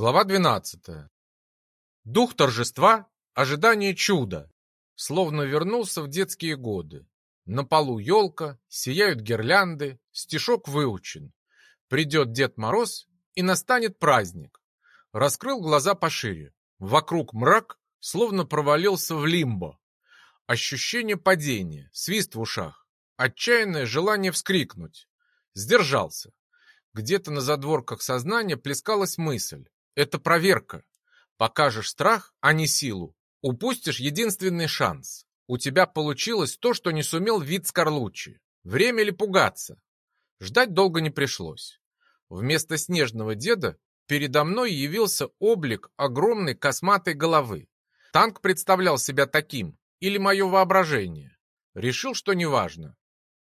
Глава 12. Дух торжества, ожидание чуда. Словно вернулся в детские годы. На полу елка, сияют гирлянды, стишок выучен. Придет Дед Мороз, и настанет праздник. Раскрыл глаза пошире. Вокруг мрак, словно провалился в лимбо. Ощущение падения, свист в ушах, отчаянное желание вскрикнуть. Сдержался. Где-то на задворках сознания плескалась мысль. Это проверка. Покажешь страх, а не силу. Упустишь единственный шанс. У тебя получилось то, что не сумел вид Скорлуччи. Время ли пугаться? Ждать долго не пришлось. Вместо снежного деда передо мной явился облик огромной косматой головы. Танк представлял себя таким, или мое воображение. Решил, что неважно.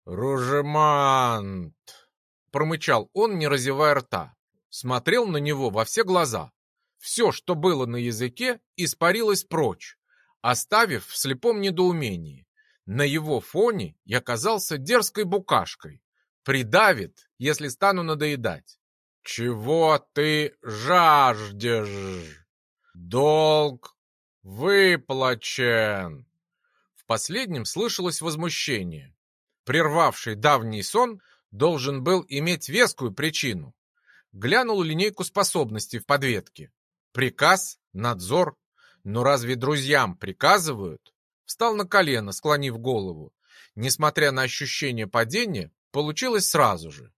«Ружемант!» — промычал он, не разевая рта смотрел на него во все глаза. Все, что было на языке, испарилось прочь, оставив в слепом недоумении. На его фоне я казался дерзкой букашкой. Придавит, если стану надоедать. «Чего ты жаждешь? Долг выплачен!» В последнем слышалось возмущение. Прервавший давний сон должен был иметь вескую причину глянул линейку способностей в подветке. Приказ, надзор. Но разве друзьям приказывают? Встал на колено, склонив голову. Несмотря на ощущение падения, получилось сразу же.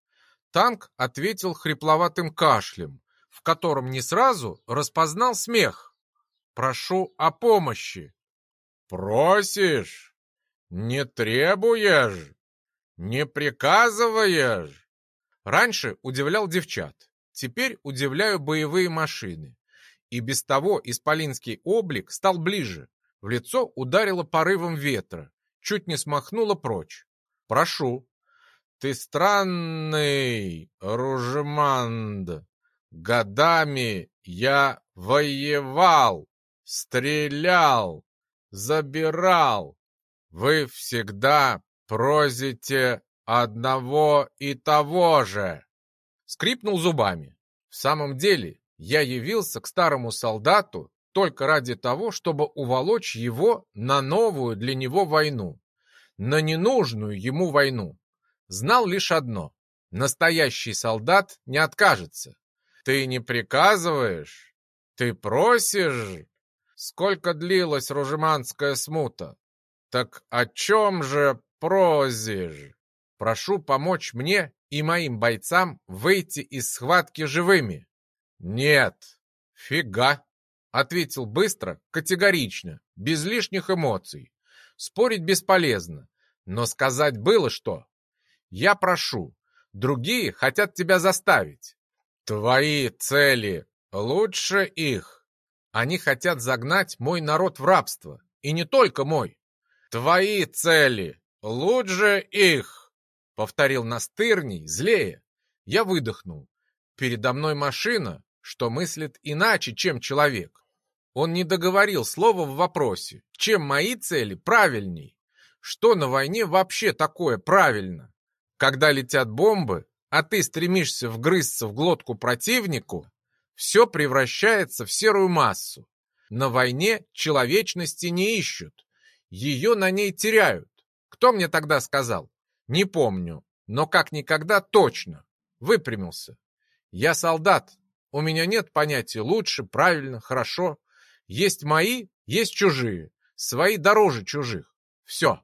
Танк ответил хрипловатым кашлем, в котором не сразу распознал смех. «Прошу о помощи». «Просишь? Не требуешь? Не приказываешь?» Раньше удивлял девчат, теперь удивляю боевые машины. И без того исполинский облик стал ближе. В лицо ударило порывом ветра, чуть не смахнуло прочь. Прошу. Ты странный, Ружеманд. Годами я воевал, стрелял, забирал. Вы всегда просите одного и того же!» Скрипнул зубами. В самом деле, я явился к старому солдату только ради того, чтобы уволочь его на новую для него войну. На ненужную ему войну. Знал лишь одно. Настоящий солдат не откажется. Ты не приказываешь? Ты просишь? Сколько длилась ружеманская смута? Так о чем же просишь? Прошу помочь мне и моим бойцам выйти из схватки живыми. Нет, фига, ответил быстро, категорично, без лишних эмоций. Спорить бесполезно, но сказать было что. Я прошу, другие хотят тебя заставить. Твои цели лучше их. Они хотят загнать мой народ в рабство, и не только мой. Твои цели лучше их. Повторил настырней, злее. Я выдохнул. Передо мной машина, что мыслит иначе, чем человек. Он не договорил слова в вопросе, чем мои цели правильней. Что на войне вообще такое правильно? Когда летят бомбы, а ты стремишься вгрызться в глотку противнику, все превращается в серую массу. На войне человечности не ищут. Ее на ней теряют. Кто мне тогда сказал? Не помню, но как никогда точно. Выпрямился. Я солдат. У меня нет понятия лучше, правильно, хорошо. Есть мои, есть чужие. Свои дороже чужих. Все.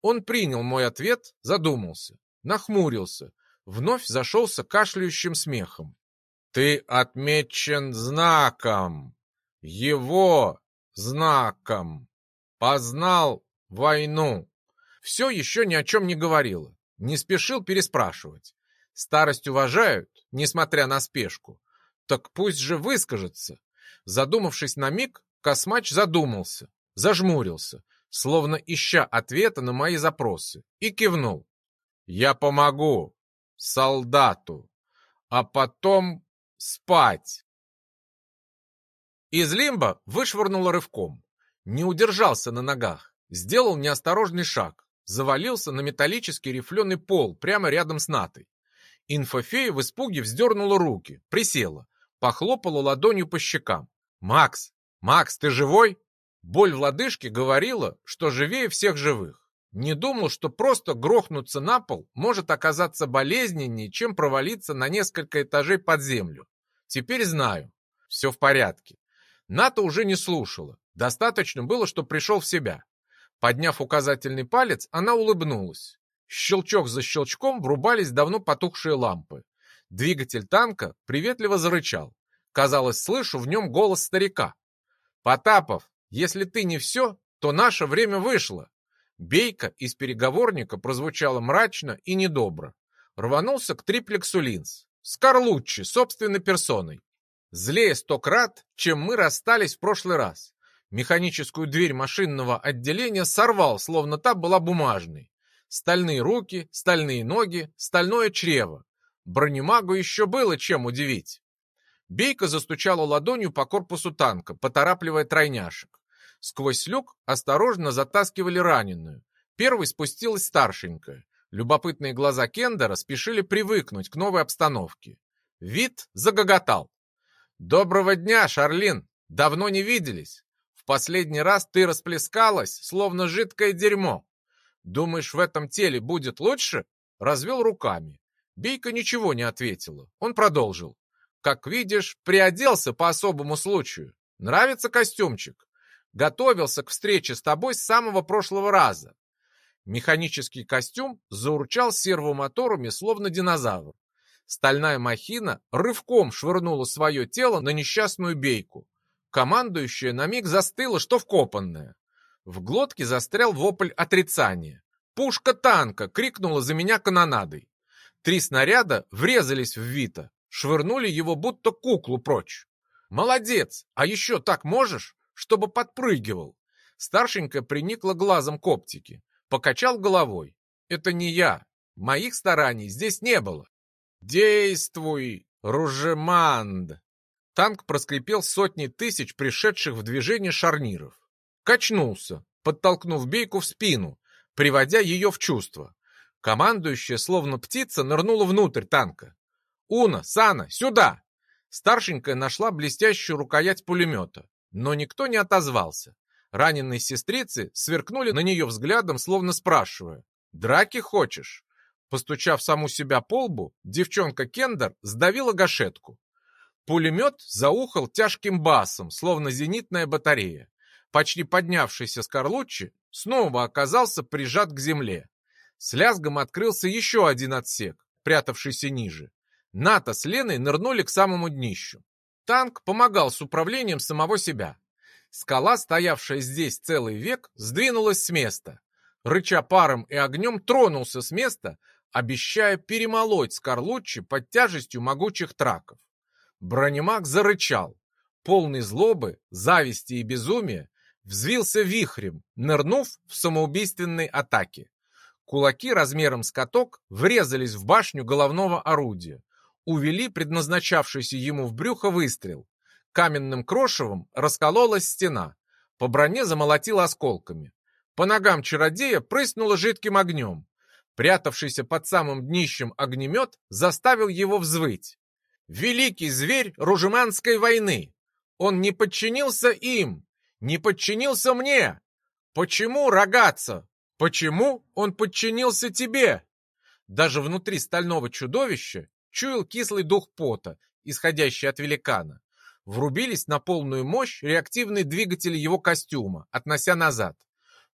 Он принял мой ответ, задумался, нахмурился, вновь зашелся кашляющим смехом. Ты отмечен знаком, его знаком. Познал войну. Все еще ни о чем не говорило. Не спешил переспрашивать. Старость уважают, несмотря на спешку. Так пусть же выскажется. Задумавшись на миг, Космач задумался, зажмурился, словно ища ответа на мои запросы, и кивнул. «Я помогу солдату, а потом спать». Из лимба вышвырнуло рывком. Не удержался на ногах, сделал неосторожный шаг, завалился на металлический рифленый пол прямо рядом с Натой. Инфофея в испуге вздернула руки, присела, похлопала ладонью по щекам. «Макс! Макс, ты живой?» Боль в лодыжке говорила, что живее всех живых. Не думал, что просто грохнуться на пол может оказаться болезненнее, чем провалиться на несколько этажей под землю. Теперь знаю. Все в порядке. Ната уже не слушала. Достаточно было, что пришел в себя. Подняв указательный палец, она улыбнулась. Щелчок за щелчком врубались давно потухшие лампы. Двигатель танка приветливо зарычал. Казалось, слышу в нем голос старика. «Потапов, если ты не все, то наше время вышло». Бейка из переговорника прозвучала мрачно и недобро. Рванулся к триплексу линз. Скорлуччи, собственной персоной. Злее сто крат, чем мы расстались в прошлый раз. Механическую дверь машинного отделения сорвал, словно та была бумажной. Стальные руки, стальные ноги, стальное чрево. Бронемагу еще было чем удивить. Бейка застучала ладонью по корпусу танка, поторапливая тройняшек. Сквозь люк осторожно затаскивали раненую. Первой спустилась старшенькая. Любопытные глаза Кендера спешили привыкнуть к новой обстановке. Вид загоготал. «Доброго дня, Шарлин! Давно не виделись. Последний раз ты расплескалась, словно жидкое дерьмо. Думаешь, в этом теле будет лучше?» Развел руками. Бейка ничего не ответила. Он продолжил. «Как видишь, приоделся по особому случаю. Нравится костюмчик? Готовился к встрече с тобой с самого прошлого раза. Механический костюм заурчал сервомоторами, словно динозавр. Стальная махина рывком швырнула свое тело на несчастную бейку. Командующая на миг застыла, что вкопанная. В глотке застрял вопль отрицания. «Пушка танка!» — крикнула за меня канонадой. Три снаряда врезались в Вита, швырнули его будто куклу прочь. «Молодец! А еще так можешь?» чтобы подпрыгивал. Старшенькая приникла глазом к оптике, покачал головой. Это не я. Моих стараний здесь не было. Действуй, Ружеманд! Танк проскрипел сотни тысяч пришедших в движение шарниров. Качнулся, подтолкнув бейку в спину, приводя ее в чувство. Командующая, словно птица, нырнула внутрь танка. «Уна, Сана, сюда!» Старшенькая нашла блестящую рукоять пулемета но никто не отозвался. Раненые сестрицы сверкнули на нее взглядом, словно спрашивая, «Драки хочешь?» Постучав саму себя по лбу, девчонка Кендер сдавила гашетку. Пулемет заухал тяжким басом, словно зенитная батарея. Почти поднявшийся с Карлуччи снова оказался прижат к земле. С лязгом открылся еще один отсек, прятавшийся ниже. Ната с Леной нырнули к самому днищу. Танк помогал с управлением самого себя. Скала, стоявшая здесь целый век, сдвинулась с места. Рыча паром и огнем тронулся с места, обещая перемолоть Скорлуччи под тяжестью могучих траков. Бронемаг зарычал. Полный злобы, зависти и безумия, взвился вихрем, нырнув в самоубийственной атаке. Кулаки размером с каток врезались в башню головного орудия увели предназначавшийся ему в брюхо выстрел. Каменным крошевом раскололась стена. По броне замолотила осколками. По ногам чародея прыснуло жидким огнем. Прятавшийся под самым днищем огнемет заставил его взвыть. Великий зверь Ружеманской войны! Он не подчинился им, не подчинился мне. Почему, рогаться? Почему он подчинился тебе? Даже внутри стального чудовища чуял кислый дух пота, исходящий от великана. Врубились на полную мощь реактивные двигатели его костюма, относя назад.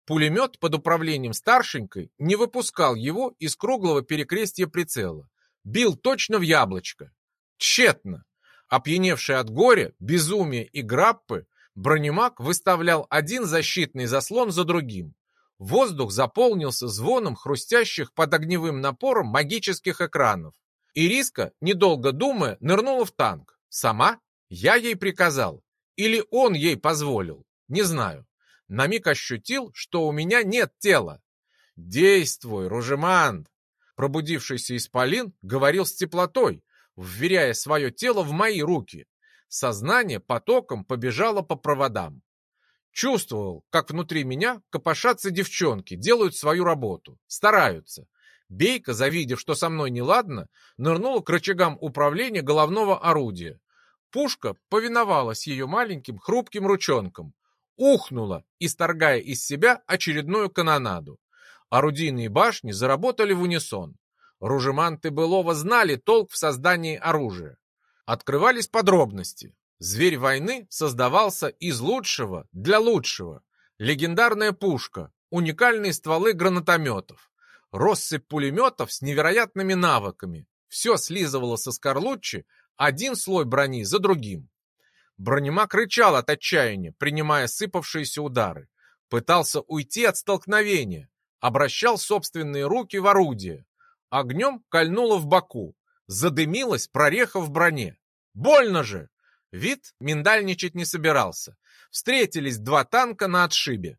Пулемет под управлением старшенькой не выпускал его из круглого перекрестия прицела. Бил точно в яблочко. Тщетно. Опьяневший от горя, безумия и граппы, бронемаг выставлял один защитный заслон за другим. Воздух заполнился звоном хрустящих под огневым напором магических экранов. Ириска, недолго думая, нырнула в танк. Сама? Я ей приказал. Или он ей позволил? Не знаю. На миг ощутил, что у меня нет тела. «Действуй, Ружеманд!» Пробудившийся исполин говорил с теплотой, вверяя свое тело в мои руки. Сознание потоком побежало по проводам. Чувствовал, как внутри меня копошатся девчонки, делают свою работу, стараются. Бейка, завидев, что со мной неладно, нырнула к рычагам управления головного орудия. Пушка повиновалась ее маленьким хрупким ручонкам, ухнула, исторгая из себя очередную канонаду. Орудийные башни заработали в унисон. Ружеманты былого знали толк в создании оружия. Открывались подробности. Зверь войны создавался из лучшего для лучшего. Легендарная пушка, уникальные стволы гранатометов, россыпь пулеметов с невероятными навыками. Все слизывало со скорлуччи один слой брони за другим. Бронемак рычал от отчаяния, принимая сыпавшиеся удары. Пытался уйти от столкновения, обращал собственные руки в орудие. Огнем кольнуло в боку, задымилась прореха в броне. Больно же! Вид миндальничать не собирался. Встретились два танка на отшибе.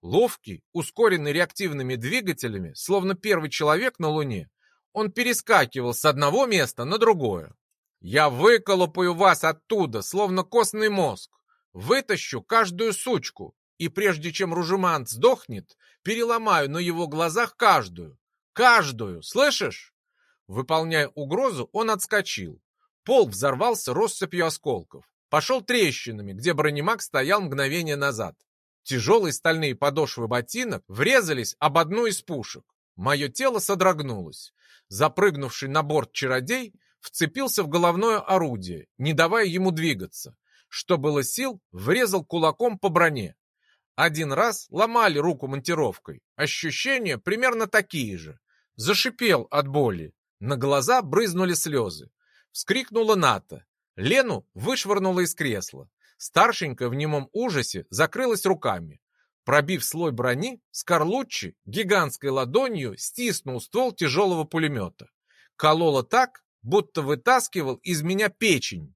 Ловкий, ускоренный реактивными двигателями, словно первый человек на Луне, он перескакивал с одного места на другое. «Я выколупаю вас оттуда, словно костный мозг, вытащу каждую сучку, и прежде чем Ружемант сдохнет, переломаю на его глазах каждую. Каждую, слышишь?» Выполняя угрозу, он отскочил. Пол взорвался россыпью осколков. Пошел трещинами, где бронемаг стоял мгновение назад. Тяжелые стальные подошвы ботинок врезались об одну из пушек. Мое тело содрогнулось. Запрыгнувший на борт чародей вцепился в головное орудие, не давая ему двигаться. Что было сил, врезал кулаком по броне. Один раз ломали руку монтировкой. Ощущения примерно такие же. Зашипел от боли. На глаза брызнули слезы. Вскрикнула Ната. Лену вышвырнула из кресла. Старшенькая в немом ужасе закрылась руками. Пробив слой брони, Скорлуччи гигантской ладонью стиснул ствол тяжелого пулемета. Кололо так, будто вытаскивал из меня печень.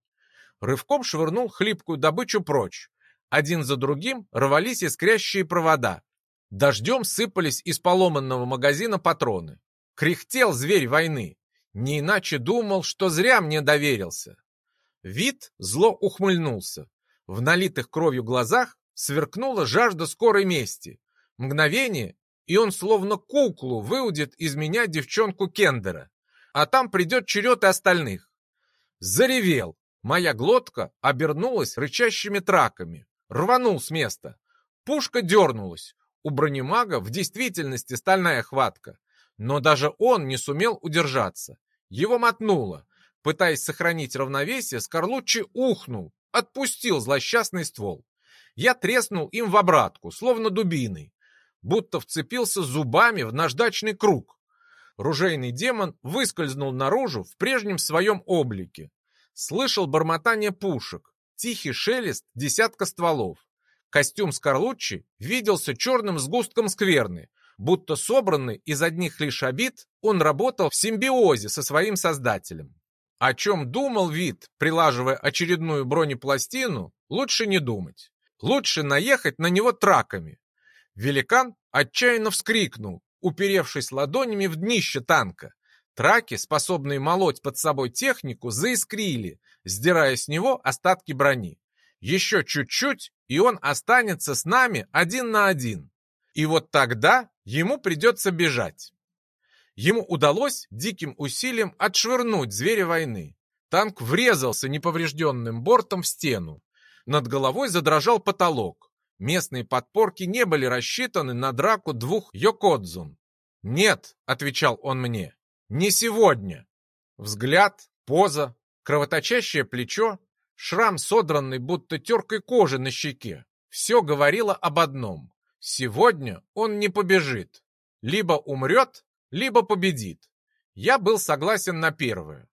Рывком швырнул хлипкую добычу прочь. Один за другим рвались искрящие провода. Дождем сыпались из поломанного магазина патроны. Кряхтел зверь войны. Не иначе думал, что зря мне доверился. Вид зло ухмыльнулся. В налитых кровью глазах сверкнула жажда скорой мести. Мгновение, и он словно куклу выудит из меня девчонку Кендера. А там придет черед и остальных. Заревел. Моя глотка обернулась рычащими траками. Рванул с места. Пушка дернулась. У бронемага в действительности стальная хватка. Но даже он не сумел удержаться. Его мотнуло. Пытаясь сохранить равновесие, Скорлуччи ухнул, отпустил злосчастный ствол. Я треснул им в обратку, словно дубиной, будто вцепился зубами в наждачный круг. Ружейный демон выскользнул наружу в прежнем своем облике. Слышал бормотание пушек, тихий шелест десятка стволов. Костюм Скорлуччи виделся черным сгустком скверны, будто собранный из одних лишь обид, он работал в симбиозе со своим создателем. О чем думал вид, прилаживая очередную бронепластину, лучше не думать. Лучше наехать на него траками. Великан отчаянно вскрикнул, уперевшись ладонями в днище танка. Траки, способные молоть под собой технику, заискрили, сдирая с него остатки брони. Еще чуть-чуть, и он останется с нами один на один. И вот тогда ему придется бежать. Ему удалось диким усилием отшвырнуть зверя войны. Танк врезался неповрежденным бортом в стену. Над головой задрожал потолок. Местные подпорки не были рассчитаны на драку двух йокодзун. «Нет», — отвечал он мне, — «не сегодня». Взгляд, поза, кровоточащее плечо, шрам, содранный будто теркой кожи на щеке. Все говорило об одном. Сегодня он не побежит. Либо умрет, либо победит. Я был согласен на первое.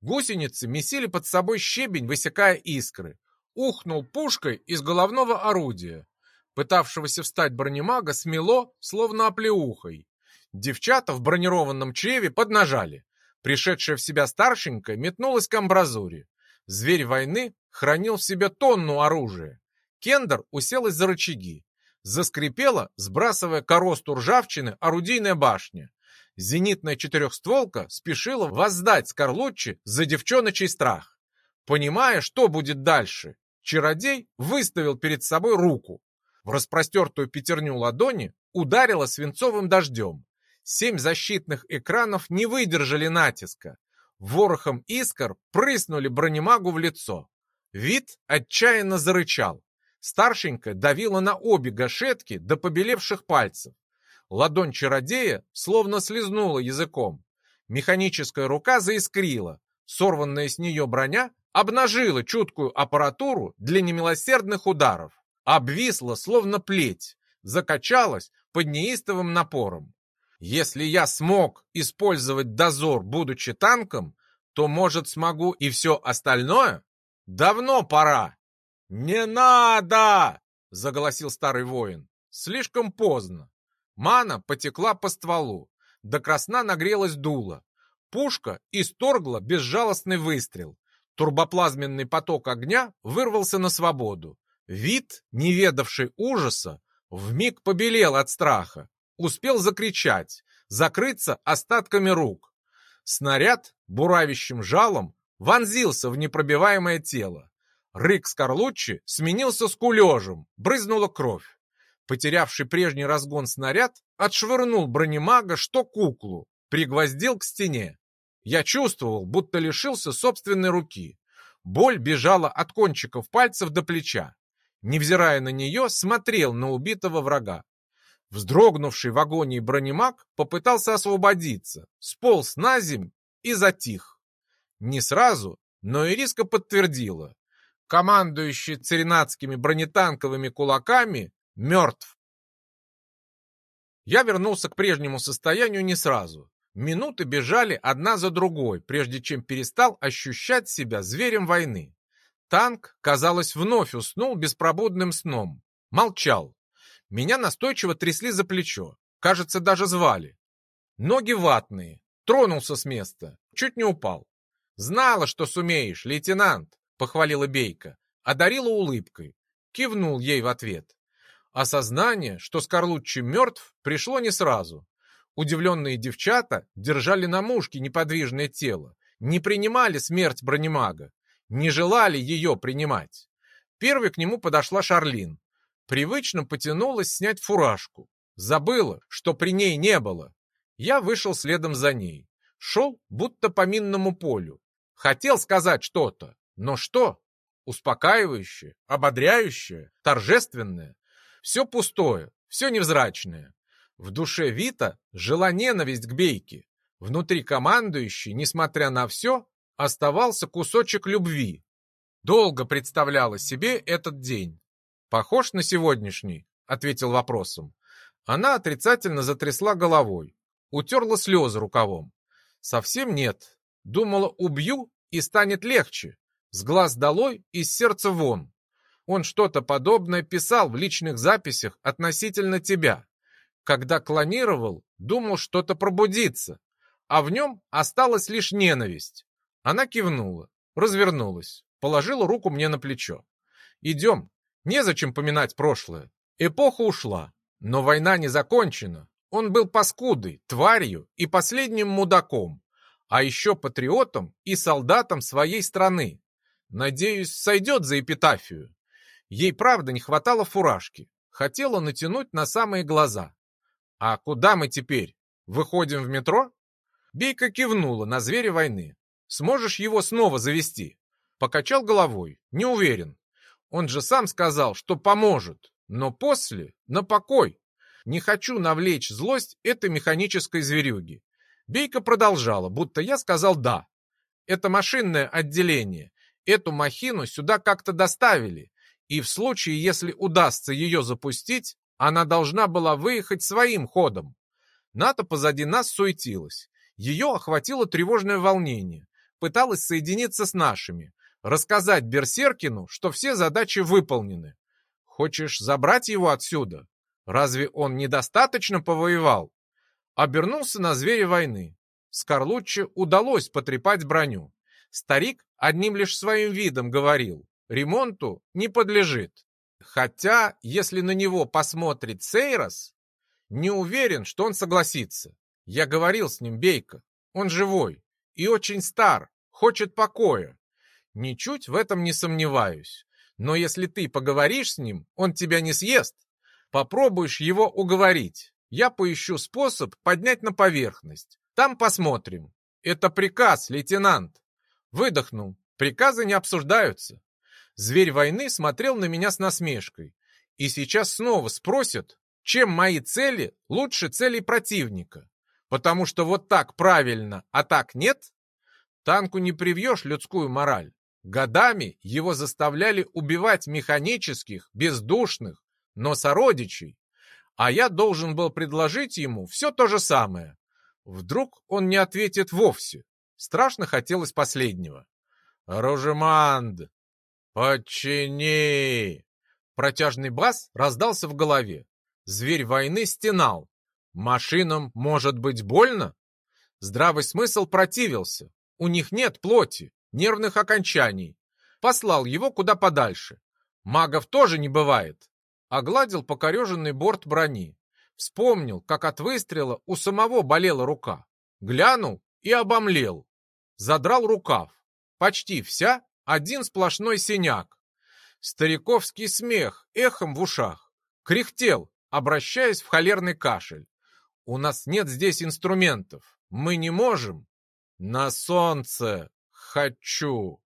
Гусеницы месили под собой щебень, высекая искры. Ухнул пушкой из головного орудия. Пытавшегося встать бронемага смело, словно оплеухой. Девчата в бронированном чреве поднажали. Пришедшая в себя старшенькая метнулась к амбразуре. Зверь войны хранил в себе тонну оружия. Кендер уселась за рычаги. Заскрипела, сбрасывая коросту ржавчины, орудийная башня. Зенитная четырехстволка спешила воздать Скорлуччи за девчоночий страх. Понимая, что будет дальше, чародей выставил перед собой руку. В распростертую пятерню ладони ударила свинцовым дождем. Семь защитных экранов не выдержали натиска. Ворохом искр прыснули бронемагу в лицо. Вид отчаянно зарычал. Старшенькая давила на обе гашетки до побелевших пальцев. Ладонь чародея словно слезнула языком. Механическая рука заискрила. Сорванная с нее броня обнажила чуткую аппаратуру для немилосердных ударов. Обвисла, словно плеть, закачалась под неистовым напором. Если я смог использовать дозор, будучи танком, то, может, смогу и все остальное? Давно пора. «Не надо!» — заголосил старый воин. Слишком поздно. Мана потекла по стволу. До красна нагрелась дуло. Пушка исторгла безжалостный выстрел. Турбоплазменный поток огня вырвался на свободу. Вид, не ведавший ужаса, вмиг побелел от страха. Успел закричать, закрыться остатками рук. Снаряд, буравящим жалом, вонзился в непробиваемое тело. Рык Скорлуччи сменился скулежем, брызнула кровь. Потерявший прежний разгон снаряд отшвырнул бронемага, что куклу, пригвоздил к стене. Я чувствовал, будто лишился собственной руки. Боль бежала от кончиков пальцев до плеча. Невзирая на нее, смотрел на убитого врага. Вздрогнувший в агонии бронемаг попытался освободиться, сполз на земь и затих. Не сразу, но Ириска подтвердила. Командующий царинатскими бронетанковыми кулаками мертв. Я вернулся к прежнему состоянию не сразу. Минуты бежали одна за другой, прежде чем перестал ощущать себя зверем войны. Танк, казалось, вновь уснул беспробудным сном. Молчал. Меня настойчиво трясли за плечо. Кажется, даже звали. Ноги ватные. Тронулся с места. Чуть не упал. «Знала, что сумеешь, лейтенант», — похвалила Бейка. Одарила улыбкой. Кивнул ей в ответ. Осознание, что Скорлуччи мертв, пришло не сразу. Удивленные девчата держали на мушке неподвижное тело, не принимали смерть бронемага, не желали ее принимать. Первой к нему подошла Шарлин. Привычно потянулась снять фуражку. Забыла, что при ней не было. Я вышел следом за ней. Шел, будто по минному полю. Хотел сказать что-то, но что? Успокаивающее, ободряющее, торжественное. Все пустое, все невзрачное. В душе Вита жила ненависть к Бейке. Внутри командующей, несмотря на все, оставался кусочек любви. Долго представляла себе этот день. «Похож на сегодняшний?» — ответил вопросом. Она отрицательно затрясла головой, утерла слезы рукавом. «Совсем нет. Думала, убью, и станет легче. С глаз долой, из сердца вон. Он что-то подобное писал в личных записях относительно тебя. Когда клонировал, думал, что-то пробудится, а в нем осталась лишь ненависть. Она кивнула, развернулась, положила руку мне на плечо. «Идем, незачем поминать прошлое. Эпоха ушла, но война не закончена. Он был паскудой, тварью и последним мудаком, а еще патриотом и солдатом своей страны. Надеюсь, сойдет за эпитафию. Ей правда не хватало фуражки. Хотела натянуть на самые глаза. «А куда мы теперь? Выходим в метро?» Бейка кивнула на зверя войны. «Сможешь его снова завести?» Покачал головой. «Не уверен. Он же сам сказал, что поможет. Но после — на покой. Не хочу навлечь злость этой механической зверюги». Бейка продолжала, будто я сказал «да». «Это машинное отделение. Эту махину сюда как-то доставили, и в случае, если удастся ее запустить, она должна была выехать своим ходом. НАТО позади нас суетилась. Ее охватило тревожное волнение. Пыталась соединиться с нашими. Рассказать Берсеркину, что все задачи выполнены. Хочешь забрать его отсюда? Разве он недостаточно повоевал? Обернулся на зверя войны. Скорлуччи удалось потрепать броню. Старик одним лишь своим видом говорил, ремонту не подлежит. Хотя, если на него посмотрит Сейрос, не уверен, что он согласится. Я говорил с ним, Бейка, он живой и очень стар, хочет покоя. Ничуть в этом не сомневаюсь. Но если ты поговоришь с ним, он тебя не съест. Попробуешь его уговорить. Я поищу способ поднять на поверхность. Там посмотрим. Это приказ, лейтенант. Выдохнул. Приказы не обсуждаются. Зверь войны смотрел на меня с насмешкой. И сейчас снова спросят, чем мои цели лучше целей противника. Потому что вот так правильно, а так нет? Танку не привьешь людскую мораль. Годами его заставляли убивать механических, бездушных, но сородичей. А я должен был предложить ему все то же самое. Вдруг он не ответит вовсе. Страшно хотелось последнего. «Рожеманд! Подчини!» Протяжный бас раздался в голове. Зверь войны стенал. Машинам может быть больно? Здравый смысл противился. У них нет плоти, нервных окончаний. Послал его куда подальше. Магов тоже не бывает. Огладил покореженный борт брони. Вспомнил, как от выстрела у самого болела рука. Глянул и обомлел. Задрал рукав. Почти вся, один сплошной синяк. Стариковский смех эхом в ушах. Кряхтел, обращаясь в холерный кашель. У нас нет здесь инструментов. Мы не можем. На солнце хочу.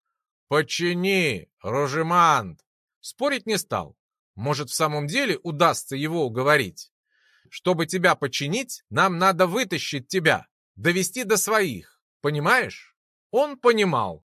Почини, Рожемант. Спорить не стал. Может, в самом деле удастся его уговорить. Чтобы тебя починить, нам надо вытащить тебя, довести до своих. Понимаешь? Он понимал.